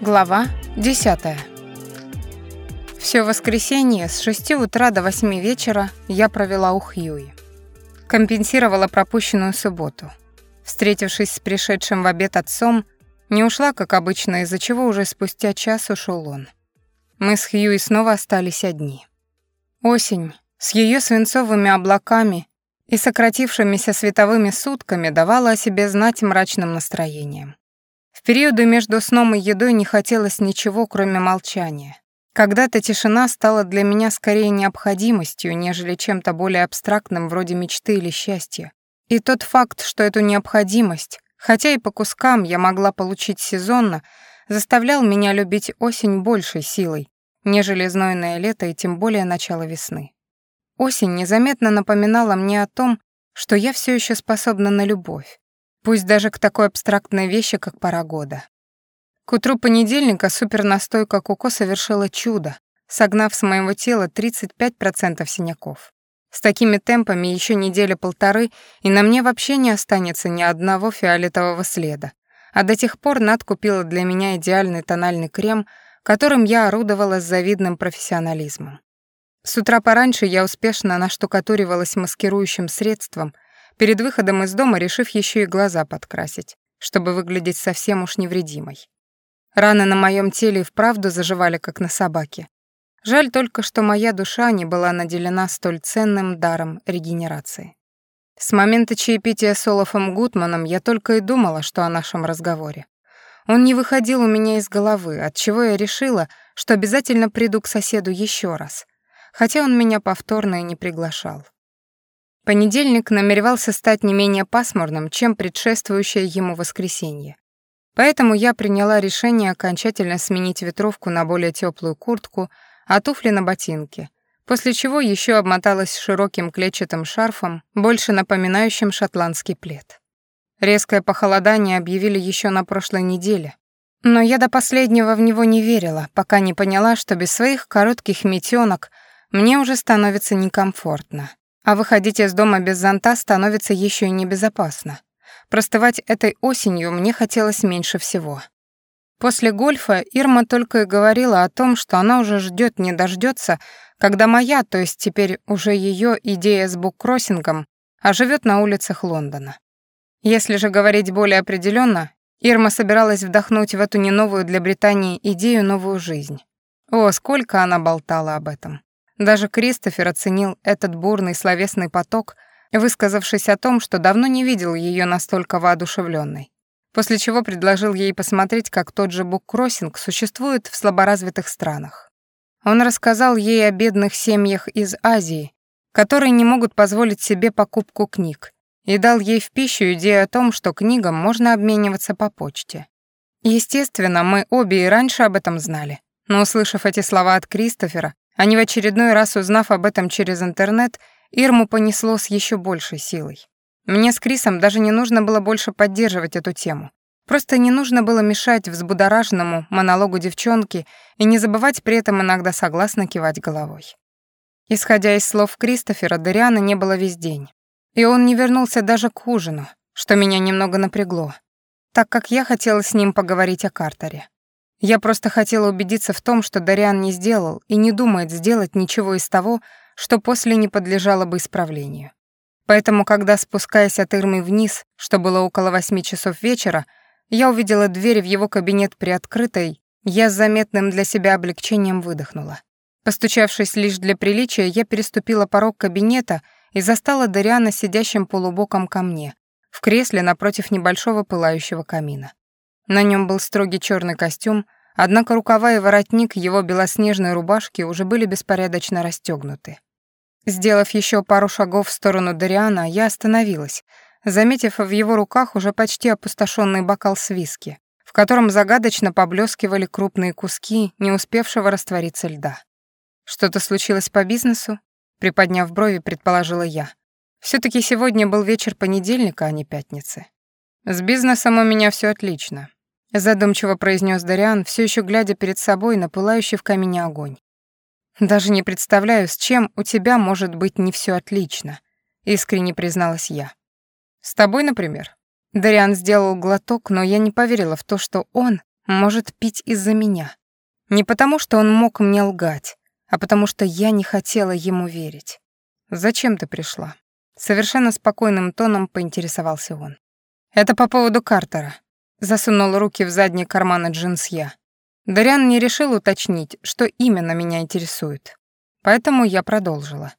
Глава 10. Всё воскресенье с 6 утра до 8 вечера я провела у Хьюи. Компенсировала пропущенную субботу. Встретившись с пришедшим в обед отцом, не ушла, как обычно, из-за чего уже спустя час ушел он. Мы с Хьюи снова остались одни. Осень с её свинцовыми облаками и сократившимися световыми сутками давала о себе знать мрачным настроением. В периоды между сном и едой не хотелось ничего, кроме молчания. Когда-то тишина стала для меня скорее необходимостью, нежели чем-то более абстрактным, вроде мечты или счастья. И тот факт, что эту необходимость, хотя и по кускам я могла получить сезонно, заставлял меня любить осень большей силой, нежели знойное лето и тем более начало весны. Осень незаметно напоминала мне о том, что я все еще способна на любовь, Пусть даже к такой абстрактной вещи, как пора года. К утру понедельника супернастойка Коко совершила чудо, согнав с моего тела 35% синяков. С такими темпами еще неделя полторы, и на мне вообще не останется ни одного фиолетового следа. А до тех пор Над купила для меня идеальный тональный крем, которым я орудовала с завидным профессионализмом. С утра пораньше я успешно наштукатуривалась маскирующим средством — перед выходом из дома решив еще и глаза подкрасить, чтобы выглядеть совсем уж невредимой. Раны на моем теле вправду заживали, как на собаке. Жаль только, что моя душа не была наделена столь ценным даром регенерации. С момента чаепития с Олафом Гутманом я только и думала, что о нашем разговоре. Он не выходил у меня из головы, отчего я решила, что обязательно приду к соседу еще раз, хотя он меня повторно и не приглашал. Понедельник намеревался стать не менее пасмурным, чем предшествующее ему воскресенье. Поэтому я приняла решение окончательно сменить ветровку на более теплую куртку, а туфли на ботинки, после чего еще обмоталась широким клетчатым шарфом, больше напоминающим шотландский плед. Резкое похолодание объявили еще на прошлой неделе, но я до последнего в него не верила, пока не поняла, что без своих коротких метёнок мне уже становится некомфортно. А выходить из дома без зонта становится еще и небезопасно. Простывать этой осенью мне хотелось меньше всего. После гольфа Ирма только и говорила о том, что она уже ждет не дождется, когда моя, то есть теперь уже ее идея с буккроссингом, оживет на улицах Лондона. Если же говорить более определенно, Ирма собиралась вдохнуть в эту не новую для Британии идею новую жизнь. О, сколько она болтала об этом. Даже Кристофер оценил этот бурный словесный поток, высказавшись о том, что давно не видел ее настолько воодушевленной. После чего предложил ей посмотреть, как тот же буккроссинг существует в слаборазвитых странах. Он рассказал ей о бедных семьях из Азии, которые не могут позволить себе покупку книг, и дал ей в пищу идею о том, что книгам можно обмениваться по почте. Естественно, мы обе и раньше об этом знали, но, услышав эти слова от Кристофера, а не в очередной раз узнав об этом через интернет, Ирму понесло с еще большей силой. Мне с Крисом даже не нужно было больше поддерживать эту тему. Просто не нужно было мешать взбудораженному монологу девчонки и не забывать при этом иногда согласно кивать головой. Исходя из слов Кристофера, Дариана не было весь день. И он не вернулся даже к ужину, что меня немного напрягло, так как я хотела с ним поговорить о Картере. Я просто хотела убедиться в том, что Дариан не сделал и не думает сделать ничего из того, что после не подлежало бы исправлению. Поэтому, когда, спускаясь от Ирмы вниз, что было около восьми часов вечера, я увидела дверь в его кабинет приоткрытой, я с заметным для себя облегчением выдохнула. Постучавшись лишь для приличия, я переступила порог кабинета и застала Дариана сидящим полубоком ко мне, в кресле напротив небольшого пылающего камина. На нем был строгий черный костюм, однако рукава и воротник его белоснежной рубашки уже были беспорядочно расстегнуты. Сделав еще пару шагов в сторону Дариана, я остановилась, заметив в его руках уже почти опустошенный бокал с виски, в котором загадочно поблескивали крупные куски не успевшего раствориться льда. «Что-то случилось по бизнесу?» Приподняв брови, предположила я. все таки сегодня был вечер понедельника, а не пятницы. «С бизнесом у меня все отлично задумчиво произнес Дариан, все еще глядя перед собой на пылающий в камине огонь. Даже не представляю, с чем у тебя может быть не все отлично, искренне призналась я. С тобой, например. Дариан сделал глоток, но я не поверила в то, что он Может, пить из-за меня. Не потому, что он мог мне лгать, а потому что я не хотела ему верить. «Зачем ты пришла?» Совершенно спокойным тоном поинтересовался он. «Это по поводу Картера». Засунул руки в задний карман джинс я. Дариан не решил уточнить, что именно меня интересует. Поэтому я продолжила.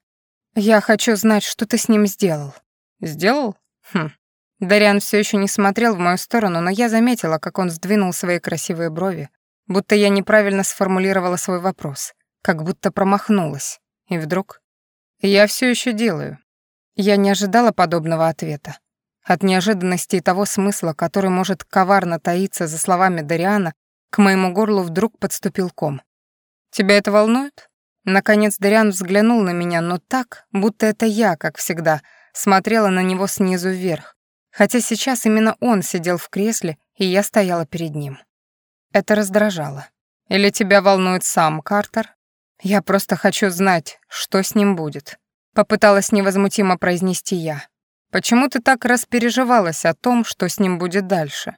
«Я хочу знать, что ты с ним сделал». «Сделал? Хм». Дариан все еще не смотрел в мою сторону, но я заметила, как он сдвинул свои красивые брови, будто я неправильно сформулировала свой вопрос, как будто промахнулась. И вдруг... «Я все еще делаю». Я не ожидала подобного ответа. От неожиданности и того смысла, который может коварно таиться за словами Дариана, к моему горлу вдруг подступил ком. «Тебя это волнует?» Наконец Дариан взглянул на меня, но так, будто это я, как всегда, смотрела на него снизу вверх, хотя сейчас именно он сидел в кресле, и я стояла перед ним. Это раздражало. «Или тебя волнует сам Картер?» «Я просто хочу знать, что с ним будет», — попыталась невозмутимо произнести я. «Почему ты так распереживалась о том, что с ним будет дальше?»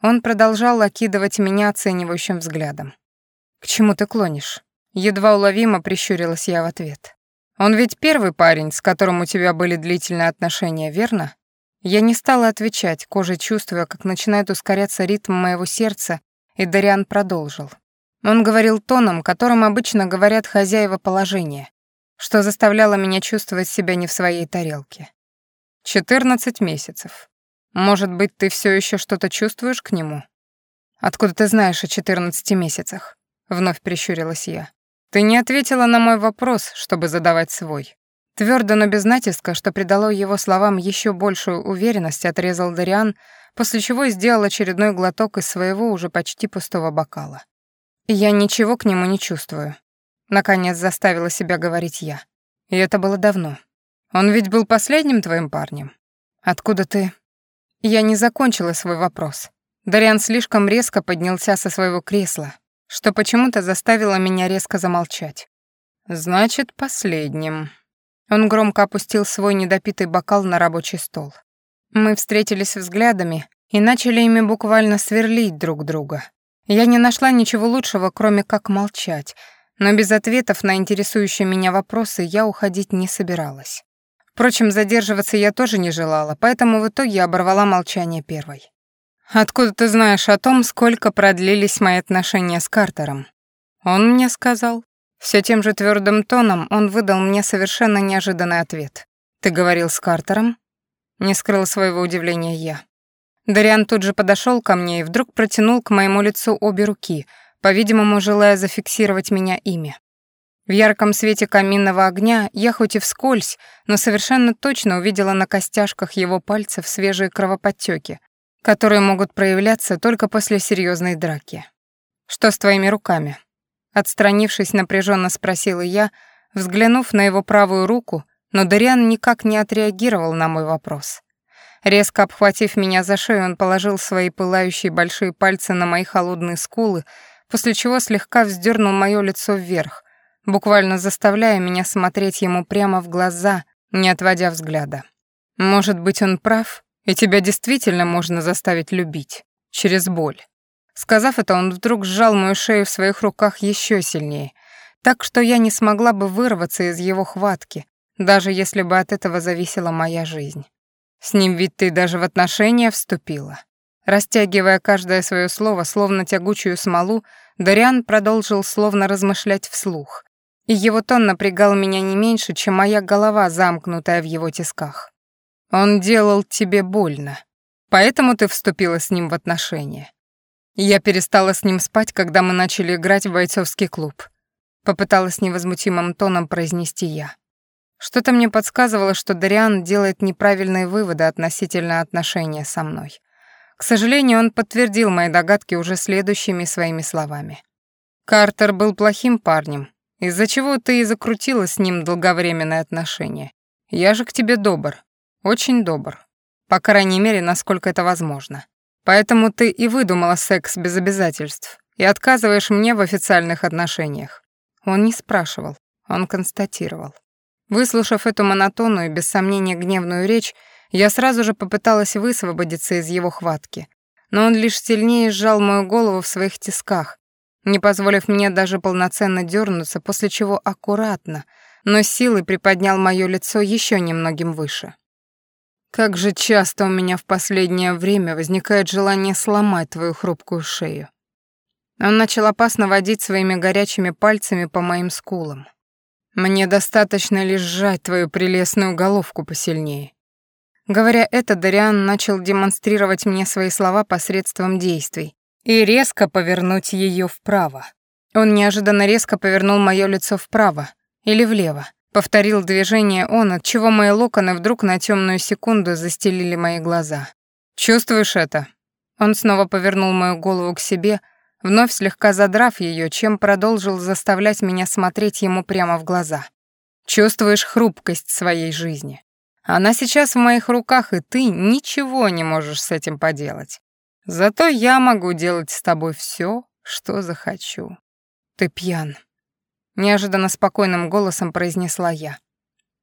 Он продолжал окидывать меня оценивающим взглядом. «К чему ты клонишь?» Едва уловимо прищурилась я в ответ. «Он ведь первый парень, с которым у тебя были длительные отношения, верно?» Я не стала отвечать, кожей чувствуя, как начинает ускоряться ритм моего сердца, и Дариан продолжил. Он говорил тоном, которым обычно говорят хозяева положения, что заставляло меня чувствовать себя не в своей тарелке. «Четырнадцать месяцев. Может быть, ты все еще что-то чувствуешь к нему?» «Откуда ты знаешь о четырнадцати месяцах?» — вновь прищурилась я. «Ты не ответила на мой вопрос, чтобы задавать свой». Твердо, но без натиска, что придало его словам еще большую уверенность, отрезал Дариан, после чего сделал очередной глоток из своего уже почти пустого бокала. «Я ничего к нему не чувствую», — наконец заставила себя говорить я. И это было давно. «Он ведь был последним твоим парнем? Откуда ты?» Я не закончила свой вопрос. Дариан слишком резко поднялся со своего кресла, что почему-то заставило меня резко замолчать. «Значит, последним». Он громко опустил свой недопитый бокал на рабочий стол. Мы встретились взглядами и начали ими буквально сверлить друг друга. Я не нашла ничего лучшего, кроме как молчать, но без ответов на интересующие меня вопросы я уходить не собиралась. Впрочем, задерживаться я тоже не желала, поэтому в итоге оборвала молчание первой. «Откуда ты знаешь о том, сколько продлились мои отношения с Картером?» Он мне сказал. Все тем же твердым тоном он выдал мне совершенно неожиданный ответ. «Ты говорил с Картером?» Не скрыл своего удивления я. Дариан тут же подошел ко мне и вдруг протянул к моему лицу обе руки, по-видимому, желая зафиксировать меня ими. В ярком свете каминного огня я хоть и вскользь, но совершенно точно увидела на костяшках его пальцев свежие кровоподтеки, которые могут проявляться только после серьезной драки. «Что с твоими руками?» Отстранившись, напряженно спросила я, взглянув на его правую руку, но Дариан никак не отреагировал на мой вопрос. Резко обхватив меня за шею, он положил свои пылающие большие пальцы на мои холодные скулы, после чего слегка вздернул мое лицо вверх, буквально заставляя меня смотреть ему прямо в глаза, не отводя взгляда. Может быть, он прав, и тебя действительно можно заставить любить. Через боль. Сказав это, он вдруг сжал мою шею в своих руках еще сильнее, так что я не смогла бы вырваться из его хватки, даже если бы от этого зависела моя жизнь. С ним ведь ты даже в отношения вступила. Растягивая каждое свое слово, словно тягучую смолу, Дариан продолжил словно размышлять вслух. И его тон напрягал меня не меньше, чем моя голова, замкнутая в его тисках. Он делал тебе больно, поэтому ты вступила с ним в отношения. Я перестала с ним спать, когда мы начали играть в бойцовский клуб. Попыталась невозмутимым тоном произнести я. Что-то мне подсказывало, что Дариан делает неправильные выводы относительно отношения со мной. К сожалению, он подтвердил мои догадки уже следующими своими словами. «Картер был плохим парнем, из-за чего ты и закрутила с ним долговременные отношения. Я же к тебе добр, очень добр. По крайней мере, насколько это возможно. Поэтому ты и выдумала секс без обязательств и отказываешь мне в официальных отношениях». Он не спрашивал, он констатировал. Выслушав эту монотонную без сомнения гневную речь, я сразу же попыталась высвободиться из его хватки. но он лишь сильнее сжал мою голову в своих тисках, не позволив мне даже полноценно дернуться, после чего аккуратно, но силой приподнял мое лицо еще немногим выше. Как же часто у меня в последнее время возникает желание сломать твою хрупкую шею. Он начал опасно водить своими горячими пальцами по моим скулам. Мне достаточно лишь сжать твою прелестную головку посильнее. Говоря это, Дариан начал демонстрировать мне свои слова посредством действий и резко повернуть ее вправо. Он неожиданно резко повернул мое лицо вправо или влево, Повторил движение он, от чего мои локоны вдруг на темную секунду застелили мои глаза. «Чувствуешь это?» Он снова повернул мою голову к себе, вновь слегка задрав ее, чем продолжил заставлять меня смотреть ему прямо в глаза. «Чувствуешь хрупкость своей жизни? Она сейчас в моих руках, и ты ничего не можешь с этим поделать. Зато я могу делать с тобой все, что захочу. Ты пьян», неожиданно спокойным голосом произнесла я.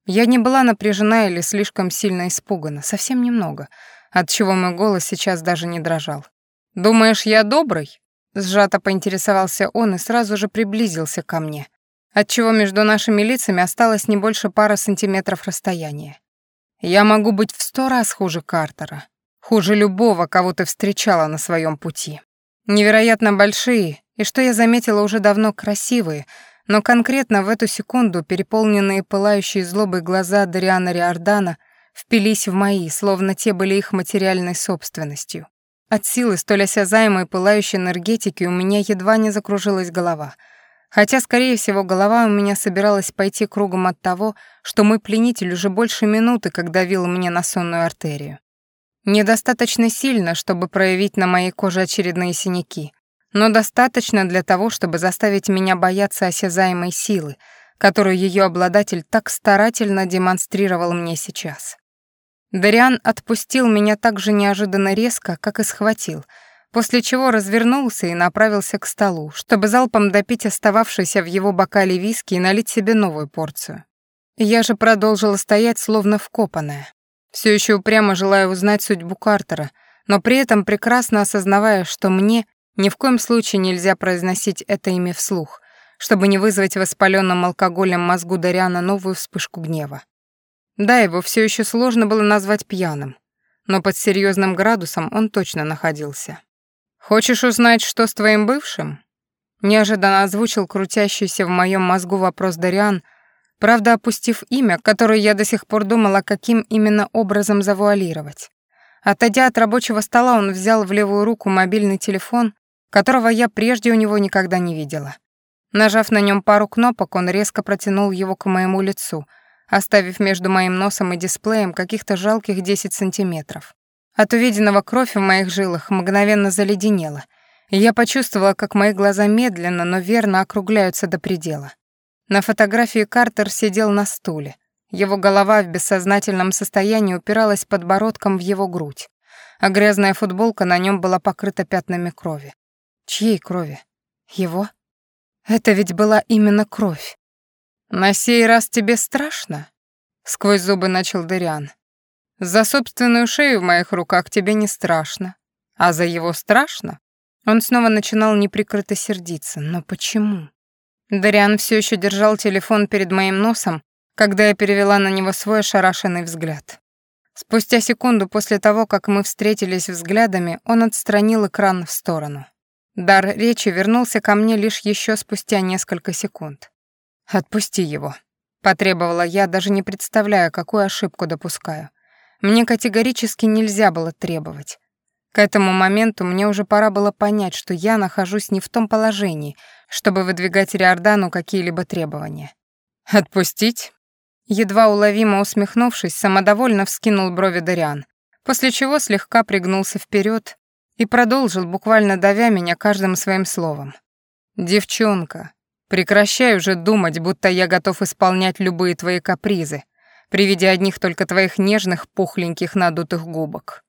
Я не была напряжена или слишком сильно испугана, совсем немного, отчего мой голос сейчас даже не дрожал. «Думаешь, я добрый?» Сжато поинтересовался он и сразу же приблизился ко мне, отчего между нашими лицами осталось не больше пары сантиметров расстояния. «Я могу быть в сто раз хуже Картера, хуже любого, кого ты встречала на своем пути. Невероятно большие, и, что я заметила, уже давно красивые, но конкретно в эту секунду переполненные пылающей злобой глаза Дариана Риордана впились в мои, словно те были их материальной собственностью. От силы столь осязаемой пылающей энергетики у меня едва не закружилась голова. Хотя, скорее всего, голова у меня собиралась пойти кругом от того, что мой пленитель уже больше минуты, как давил мне на сонную артерию. Недостаточно сильно, чтобы проявить на моей коже очередные синяки, но достаточно для того, чтобы заставить меня бояться осязаемой силы, которую ее обладатель так старательно демонстрировал мне сейчас. Дариан отпустил меня так же неожиданно резко, как и схватил, после чего развернулся и направился к столу, чтобы залпом допить остававшийся в его бокале виски и налить себе новую порцию. Я же продолжила стоять, словно вкопанная, все еще упрямо желая узнать судьбу Картера, но при этом прекрасно осознавая, что мне ни в коем случае нельзя произносить это имя вслух, чтобы не вызвать воспаленным алкоголем мозгу Дариана новую вспышку гнева. Да, его все еще сложно было назвать пьяным, но под серьезным градусом он точно находился. «Хочешь узнать, что с твоим бывшим?» Неожиданно озвучил крутящийся в моем мозгу вопрос Дариан, правда опустив имя, которое я до сих пор думала, каким именно образом завуалировать. Отойдя от рабочего стола, он взял в левую руку мобильный телефон которого я прежде у него никогда не видела. Нажав на нем пару кнопок, он резко протянул его к моему лицу, оставив между моим носом и дисплеем каких-то жалких 10 сантиметров. От увиденного кровь в моих жилах мгновенно заледенела, и я почувствовала, как мои глаза медленно, но верно округляются до предела. На фотографии Картер сидел на стуле. Его голова в бессознательном состоянии упиралась подбородком в его грудь, а грязная футболка на нем была покрыта пятнами крови. Чьей крови? Его? Это ведь была именно кровь. На сей раз тебе страшно? Сквозь зубы начал Дариан. За собственную шею в моих руках тебе не страшно, а за его страшно? Он снова начинал неприкрыто сердиться. Но почему? Дариан все еще держал телефон перед моим носом, когда я перевела на него свой ошарашенный взгляд. Спустя секунду после того, как мы встретились взглядами, он отстранил экран в сторону. Дар речи вернулся ко мне лишь еще спустя несколько секунд. «Отпусти его», — потребовала я, даже не представляя, какую ошибку допускаю. Мне категорически нельзя было требовать. К этому моменту мне уже пора было понять, что я нахожусь не в том положении, чтобы выдвигать Риордану какие-либо требования. «Отпустить?» Едва уловимо усмехнувшись, самодовольно вскинул брови Дариан, после чего слегка пригнулся вперед и продолжил, буквально давя меня каждым своим словом. «Девчонка, прекращай уже думать, будто я готов исполнять любые твои капризы, при виде одних только твоих нежных, пухленьких, надутых губок.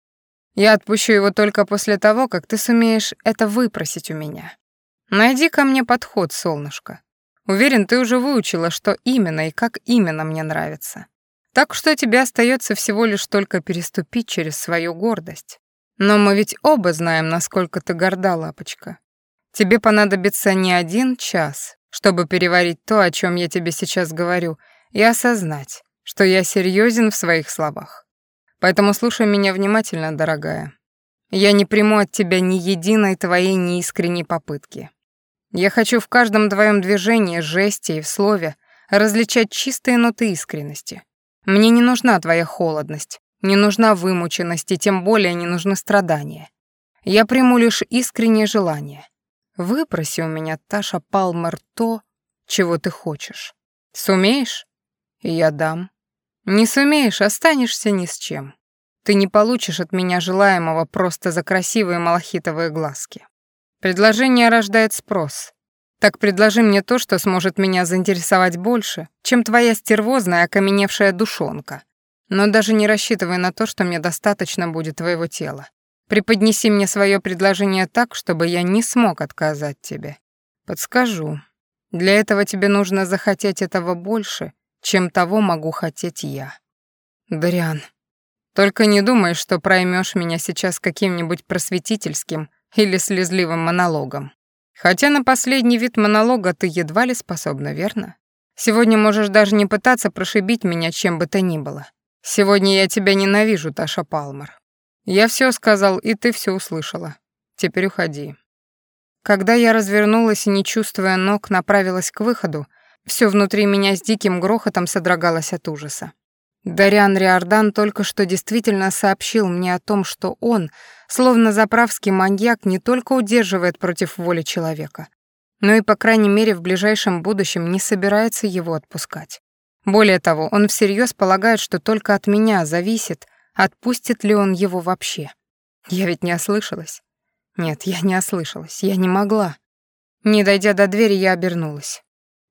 Я отпущу его только после того, как ты сумеешь это выпросить у меня. Найди ко мне подход, солнышко. Уверен, ты уже выучила, что именно и как именно мне нравится. Так что тебе остается всего лишь только переступить через свою гордость. Но мы ведь оба знаем, насколько ты горда, лапочка. Тебе понадобится не один час, чтобы переварить то, о чем я тебе сейчас говорю, и осознать, что я серьезен в своих словах. Поэтому слушай меня внимательно, дорогая. Я не приму от тебя ни единой твоей неискренней попытки. Я хочу в каждом твоем движении, жесте и в слове различать чистые ноты искренности. Мне не нужна твоя холодность, не нужна вымученность и тем более не нужны страдания. Я приму лишь искреннее желание. Выпроси у меня, Таша Палмер, то, чего ты хочешь. Сумеешь? Я дам. Не сумеешь, останешься ни с чем. Ты не получишь от меня желаемого просто за красивые малахитовые глазки. Предложение рождает спрос. Так предложи мне то, что сможет меня заинтересовать больше, чем твоя стервозная окаменевшая душонка. Но даже не рассчитывай на то, что мне достаточно будет твоего тела. Преподнеси мне свое предложение так, чтобы я не смог отказать тебе. Подскажу. Для этого тебе нужно захотеть этого больше, чем того могу хотеть я. Дариан, только не думай, что проймешь меня сейчас каким-нибудь просветительским или слезливым монологом. Хотя на последний вид монолога ты едва ли способна, верно? Сегодня можешь даже не пытаться прошибить меня чем бы то ни было. Сегодня я тебя ненавижу, Таша Палмер. Я все сказал, и ты все услышала. Теперь уходи. Когда я развернулась и, не чувствуя ног, направилась к выходу, все внутри меня с диким грохотом содрогалось от ужаса. Дариан Риордан только что действительно сообщил мне о том, что он, словно заправский маньяк, не только удерживает против воли человека, но и, по крайней мере, в ближайшем будущем не собирается его отпускать. Более того, он всерьез полагает, что только от меня зависит, отпустит ли он его вообще. Я ведь не ослышалась. Нет, я не ослышалась, я не могла. Не дойдя до двери, я обернулась.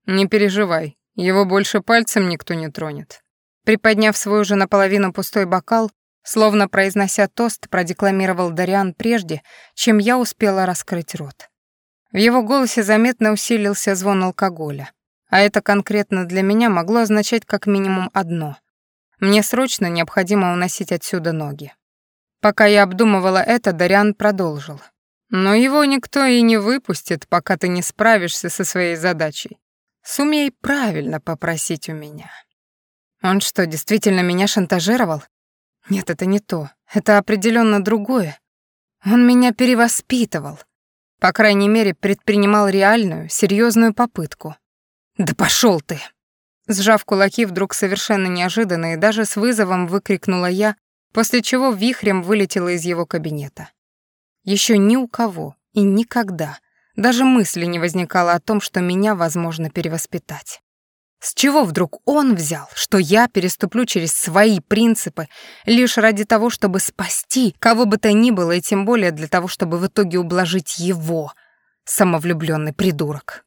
«Не переживай, его больше пальцем никто не тронет», Приподняв свой уже наполовину пустой бокал, словно произнося тост, продекламировал Дариан прежде, чем я успела раскрыть рот. В его голосе заметно усилился звон алкоголя, а это конкретно для меня могло означать как минимум одно. Мне срочно необходимо уносить отсюда ноги. Пока я обдумывала это, Дариан продолжил. Но его никто и не выпустит, пока ты не справишься со своей задачей. Сумей правильно попросить у меня. Он что, действительно меня шантажировал? Нет, это не то. Это определенно другое. Он меня перевоспитывал. По крайней мере, предпринимал реальную, серьезную попытку. Да пошел ты! Сжав кулаки, вдруг совершенно неожиданно и даже с вызовом выкрикнула я, после чего вихрем вылетела из его кабинета. Еще ни у кого и никогда даже мысли не возникало о том, что меня возможно перевоспитать. С чего вдруг он взял, что я переступлю через свои принципы лишь ради того, чтобы спасти кого бы то ни было, и тем более для того, чтобы в итоге ублажить его, самовлюбленный придурок?